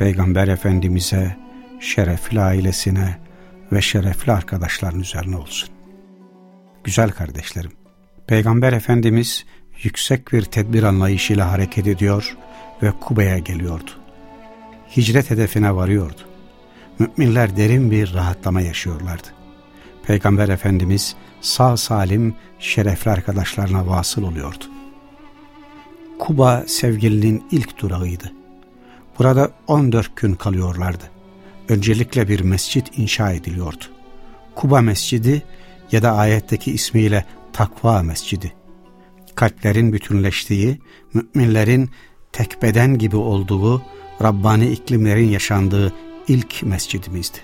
Peygamber Efendimiz'e, şerefli ailesine ve şerefli arkadaşların üzerine olsun. Güzel kardeşlerim, Peygamber Efendimiz yüksek bir tedbir anlayışıyla hareket ediyor ve Kuba'ya geliyordu. Hicret hedefine varıyordu. Müminler derin bir rahatlama yaşıyorlardı. Peygamber Efendimiz sağ salim şerefli arkadaşlarına vasıl oluyordu. Kuba sevgilinin ilk durağıydı. Burada 14 gün kalıyorlardı. Öncelikle bir mescit inşa ediliyordu. Kuba Mescidi ya da ayetteki ismiyle Takva Mescidi. Kalplerin bütünleştiği, müminlerin tek beden gibi olduğu, Rabbani iklimlerin yaşandığı ilk mescidimizdi.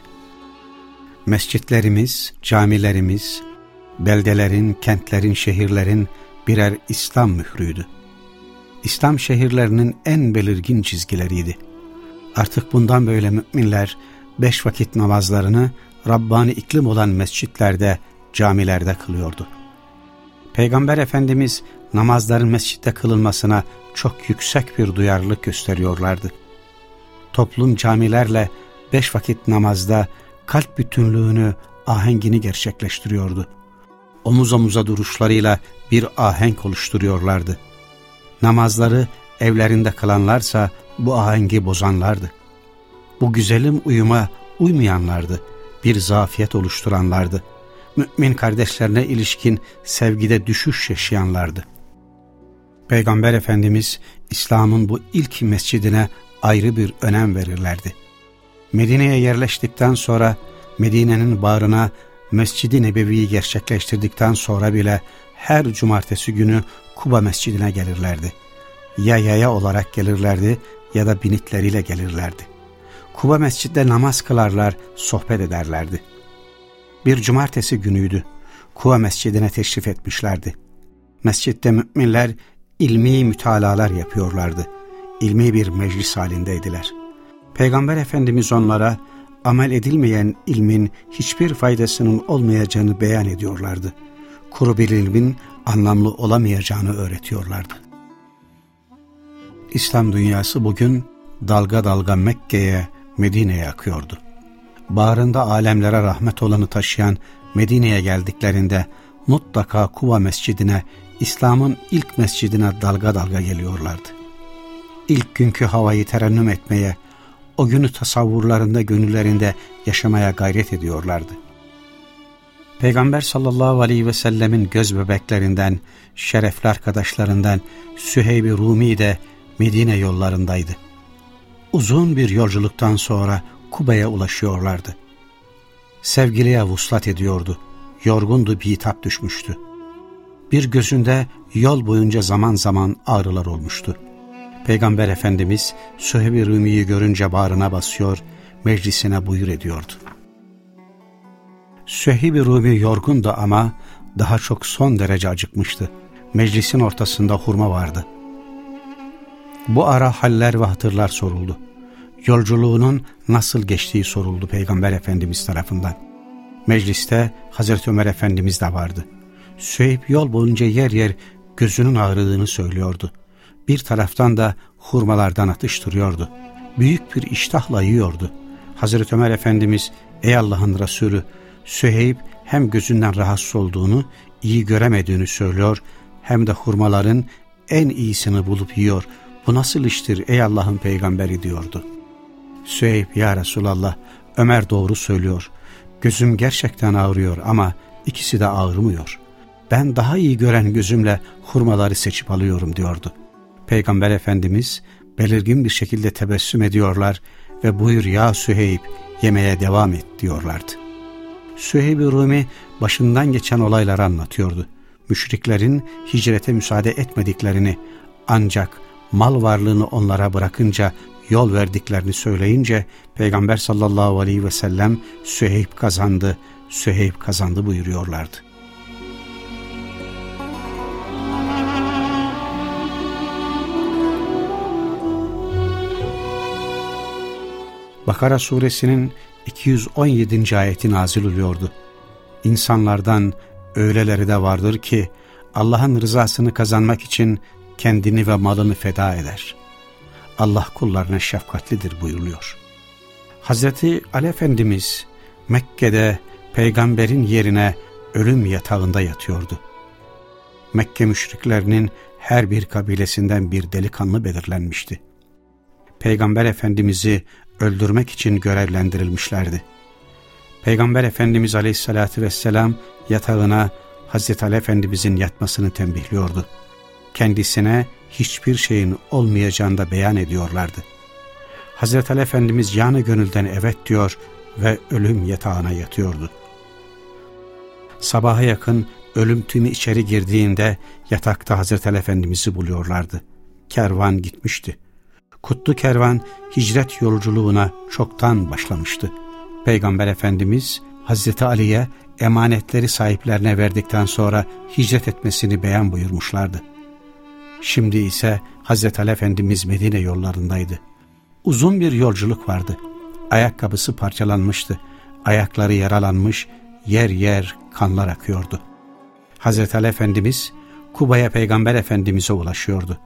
Mescitlerimiz, camilerimiz, beldelerin, kentlerin, şehirlerin birer İslam mührüydü. İslam şehirlerinin en belirgin çizgileriydi. Artık bundan böyle müminler beş vakit namazlarını Rabbani iklim olan mescitlerde, camilerde kılıyordu. Peygamber Efendimiz namazların mescitte kılınmasına çok yüksek bir duyarlılık gösteriyorlardı. Toplum camilerle beş vakit namazda kalp bütünlüğünü, ahengini gerçekleştiriyordu. Omuz omuza duruşlarıyla bir ahenk oluşturuyorlardı. Namazları evlerinde kılanlarsa bu ahengi bozanlardı. Bu güzelim uyuma uymayanlardı. Bir zafiyet oluşturanlardı. Mümin kardeşlerine ilişkin sevgide düşüş yaşayanlardı. Peygamber Efendimiz İslam'ın bu ilk mescidine ayrı bir önem verirlerdi. Medine'ye yerleştikten sonra Medine'nin bağrına Mescid-i Nebevi'yi gerçekleştirdikten sonra bile her cumartesi günü Kuba Mescidine gelirlerdi. Ya yaya olarak gelirlerdi ya da binitleriyle gelirlerdi. Kuba Mescid'de namaz kılarlar, sohbet ederlerdi. Bir cumartesi günüydü. Kuba Mescidine teşrif etmişlerdi. Mescitte müminler ilmi mütalalar yapıyorlardı. İlmi bir meclis halindeydiler. Peygamber Efendimiz onlara amel edilmeyen ilmin hiçbir faydasının olmayacağını beyan ediyorlardı. Kuru bir ilmin anlamlı olamayacağını öğretiyorlardı. İslam dünyası bugün dalga dalga Mekke'ye, Medine'ye akıyordu. Bağrında alemlere rahmet olanı taşıyan Medine'ye geldiklerinde mutlaka Kuva Mescidine, İslam'ın ilk mescidine dalga dalga geliyorlardı. İlk günkü havayı terennüm etmeye, o günü tasavvurlarında, gönüllerinde yaşamaya gayret ediyorlardı. Peygamber sallallahu aleyhi ve sellemin göz bebeklerinden, şerefli arkadaşlarından Süheyb-i Rumi de Medine yollarındaydı. Uzun bir yolculuktan sonra Kuba'ya ulaşıyorlardı. Sevgiliye vuslat ediyordu. Yorgundu, bitap düşmüştü. Bir gözünde yol boyunca zaman zaman ağrılar olmuştu. Peygamber Efendimiz Süheyb-i Rumi'yi görünce bağrına basıyor, meclisine buyur ediyordu. Süheyb-i Rumi yorgundu ama daha çok son derece acıkmıştı. Meclisin ortasında hurma vardı. Bu ara haller ve hatırlar soruldu. Yolculuğunun nasıl geçtiği soruldu Peygamber Efendimiz tarafından. Mecliste Hazreti Ömer Efendimiz de vardı. Süheyb yol boyunca yer yer gözünün ağrıdığını söylüyordu bir taraftan da hurmalardan atıştırıyordu. Büyük bir iştahla yiyordu. Hazreti Ömer Efendimiz ey Allah'ın Resulü Süheyb hem gözünden rahatsız olduğunu, iyi göremediğini söylüyor hem de hurmaların en iyisini bulup yiyor. Bu nasıl iştir ey Allah'ın peygamberi diyordu. Süheyb ya Resulallah Ömer doğru söylüyor. Gözüm gerçekten ağrıyor ama ikisi de ağrımıyor. Ben daha iyi gören gözümle hurmaları seçip alıyorum diyordu.'' Peygamber Efendimiz belirgin bir şekilde tebessüm ediyorlar ve buyur ya Süheyb yemeye devam et diyorlardı. Süheyb-i Rumi başından geçen olayları anlatıyordu. Müşriklerin hicrete müsaade etmediklerini ancak mal varlığını onlara bırakınca yol verdiklerini söyleyince Peygamber sallallahu aleyhi ve sellem Süheyb kazandı, Süheyb kazandı buyuruyorlardı. Bakara suresinin 217. ayeti nazil oluyordu. İnsanlardan öyleleri de vardır ki Allah'ın rızasını kazanmak için kendini ve malını feda eder. Allah kullarına şefkatlidir buyuruluyor. Hazreti Ali Efendimiz Mekke'de peygamberin yerine ölüm yatağında yatıyordu. Mekke müşriklerinin her bir kabilesinden bir delikanlı belirlenmişti. Peygamber Efendimiz'i öldürmek için görevlendirilmişlerdi. Peygamber Efendimiz Aleyhisselatü Vesselam yatağına Hazreti Ali Efendimizin yatmasını tembihliyordu. Kendisine hiçbir şeyin olmayacağını da beyan ediyorlardı. Hazreti Ali Efendimiz yanı gönülden evet diyor ve ölüm yatağına yatıyordu. Sabaha yakın ölüm tümü içeri girdiğinde yatakta Hazreti Ali Efendimiz'i buluyorlardı. Kervan gitmişti. Kutlu kervan hicret yolculuğuna çoktan başlamıştı. Peygamber Efendimiz Hazreti Ali'ye emanetleri sahiplerine verdikten sonra hicret etmesini beyan buyurmuşlardı. Şimdi ise Hazreti Ali Efendimiz Medine yollarındaydı. Uzun bir yolculuk vardı. Ayakkabısı parçalanmıştı. Ayakları yaralanmış, yer yer kanlar akıyordu. Hazreti Ali Efendimiz Kuba'ya Peygamber Efendimiz'e ulaşıyordu.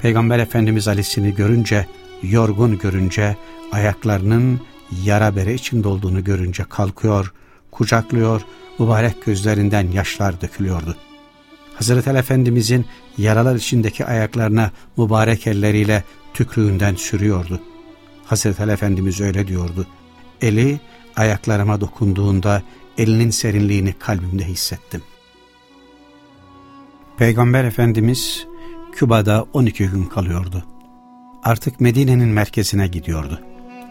Peygamber Efendimiz Ali'sini görünce, yorgun görünce, ayaklarının yara bere içinde olduğunu görünce kalkıyor, kucaklıyor, mübarek gözlerinden yaşlar dökülüyordu. Hazreti Ali Efendimizin yaralar içindeki ayaklarına mübarek elleriyle tükrüğünden sürüyordu. Hazreti Ali Efendimiz öyle diyordu. Eli ayaklarıma dokunduğunda elinin serinliğini kalbimde hissettim. Peygamber Efendimiz Küba'da 12 gün kalıyordu. Artık Medine'nin merkezine gidiyordu.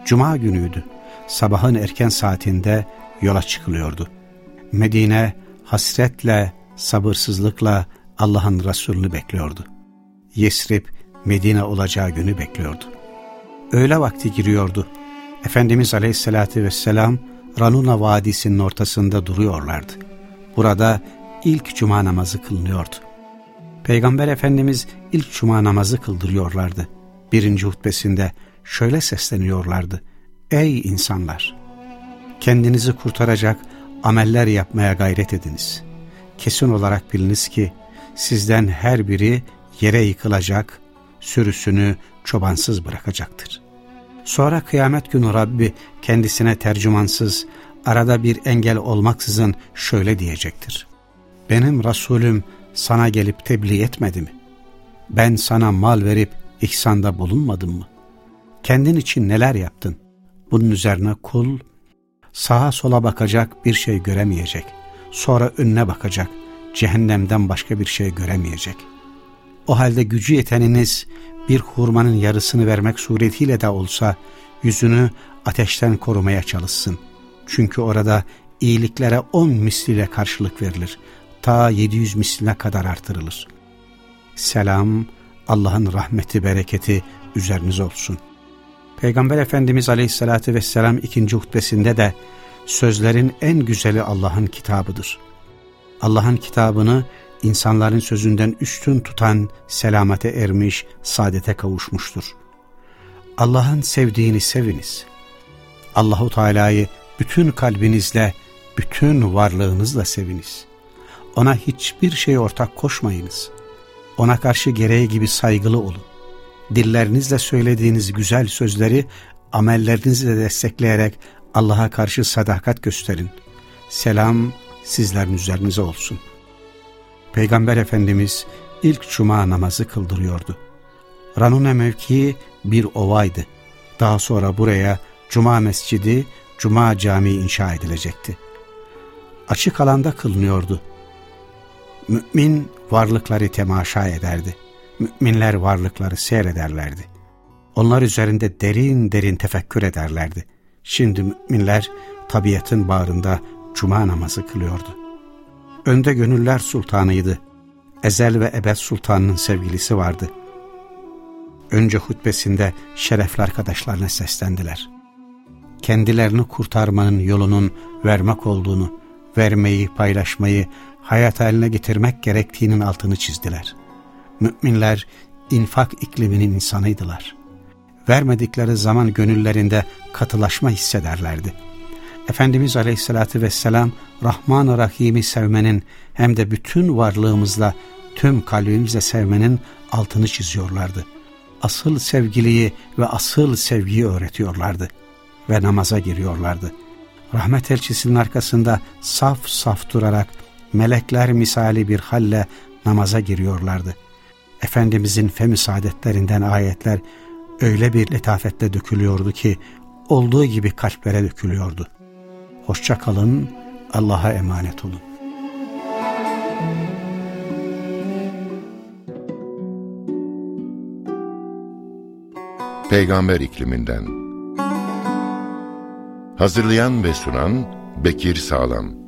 Cuma günüydü. Sabahın erken saatinde yola çıkılıyordu. Medine hasretle, sabırsızlıkla Allah'ın Resulünü bekliyordu. Yesrib, Medine olacağı günü bekliyordu. Öğle vakti giriyordu. Efendimiz Aleyhisselatü Vesselam Ranuna Vadisi'nin ortasında duruyorlardı. Burada ilk cuma namazı kılınıyordu. Peygamber Efendimiz ilk cuma namazı kıldırıyorlardı. Birinci hutbesinde şöyle sesleniyorlardı. Ey insanlar! Kendinizi kurtaracak ameller yapmaya gayret ediniz. Kesin olarak biliniz ki sizden her biri yere yıkılacak, sürüsünü çobansız bırakacaktır. Sonra kıyamet günü Rabbi kendisine tercümansız, arada bir engel olmaksızın şöyle diyecektir. Benim Resulüm sana gelip tebliğ etmedi mi? Ben sana mal verip ihsanda bulunmadım mı? Kendin için neler yaptın? Bunun üzerine kul sağa sola bakacak bir şey göremeyecek. Sonra önüne bakacak. Cehennemden başka bir şey göremeyecek. O halde gücü yeteniniz bir hurmanın yarısını vermek suretiyle de olsa yüzünü ateşten korumaya çalışsın. Çünkü orada iyiliklere on misliyle karşılık verilir ta 700 misline kadar artırılır. Selam, Allah'ın rahmeti, bereketi üzeriniz olsun. Peygamber Efendimiz Aleyhisselatü Vesselam ikinci hutbesinde de sözlerin en güzeli Allah'ın kitabıdır. Allah'ın kitabını insanların sözünden üstün tutan selamete ermiş, saadete kavuşmuştur. Allah'ın sevdiğini seviniz. Allahu Teala'yı bütün kalbinizle, bütün varlığınızla seviniz. Ona hiçbir şey ortak koşmayınız. Ona karşı gereği gibi saygılı olun. Dillerinizle söylediğiniz güzel sözleri amellerinizle destekleyerek Allah'a karşı sadakat gösterin. Selam sizlerin üzerinize olsun. Peygamber Efendimiz ilk cuma namazı kıldırıyordu. Ranune mevkii bir ovaydı. Daha sonra buraya cuma mescidi, cuma camii inşa edilecekti. Açık alanda kılınıyordu. Mümin varlıkları temaşa ederdi. Müminler varlıkları seyrederlerdi. Onlar üzerinde derin derin tefekkür ederlerdi. Şimdi müminler tabiatın bağrında cuma namazı kılıyordu. Önde gönüller sultanıydı. Ezel ve Ebed sultanının sevgilisi vardı. önce hutbesinde şerefli arkadaşlarına seslendiler. Kendilerini kurtarmanın yolunun vermek olduğunu, vermeyi, paylaşmayı, hayat haline getirmek gerektiğinin altını çizdiler. Müminler infak ikliminin insanıydılar. Vermedikleri zaman gönüllerinde katılaşma hissederlerdi. Efendimiz Aleyhisselatü Vesselam Rahman-ı Rahim'i sevmenin hem de bütün varlığımızla tüm kalbimizle sevmenin altını çiziyorlardı. Asıl sevgiliyi ve asıl sevgiyi öğretiyorlardı ve namaza giriyorlardı. Rahmet elçisinin arkasında saf saf durarak melekler misali bir halle namaza giriyorlardı. Efendimizin femi saadetlerinden ayetler öyle bir letafetle dökülüyordu ki olduğu gibi kalplere dökülüyordu. Hoşça kalın, Allah'a emanet olun. Peygamber ikliminden Hazırlayan ve sunan Bekir Sağlam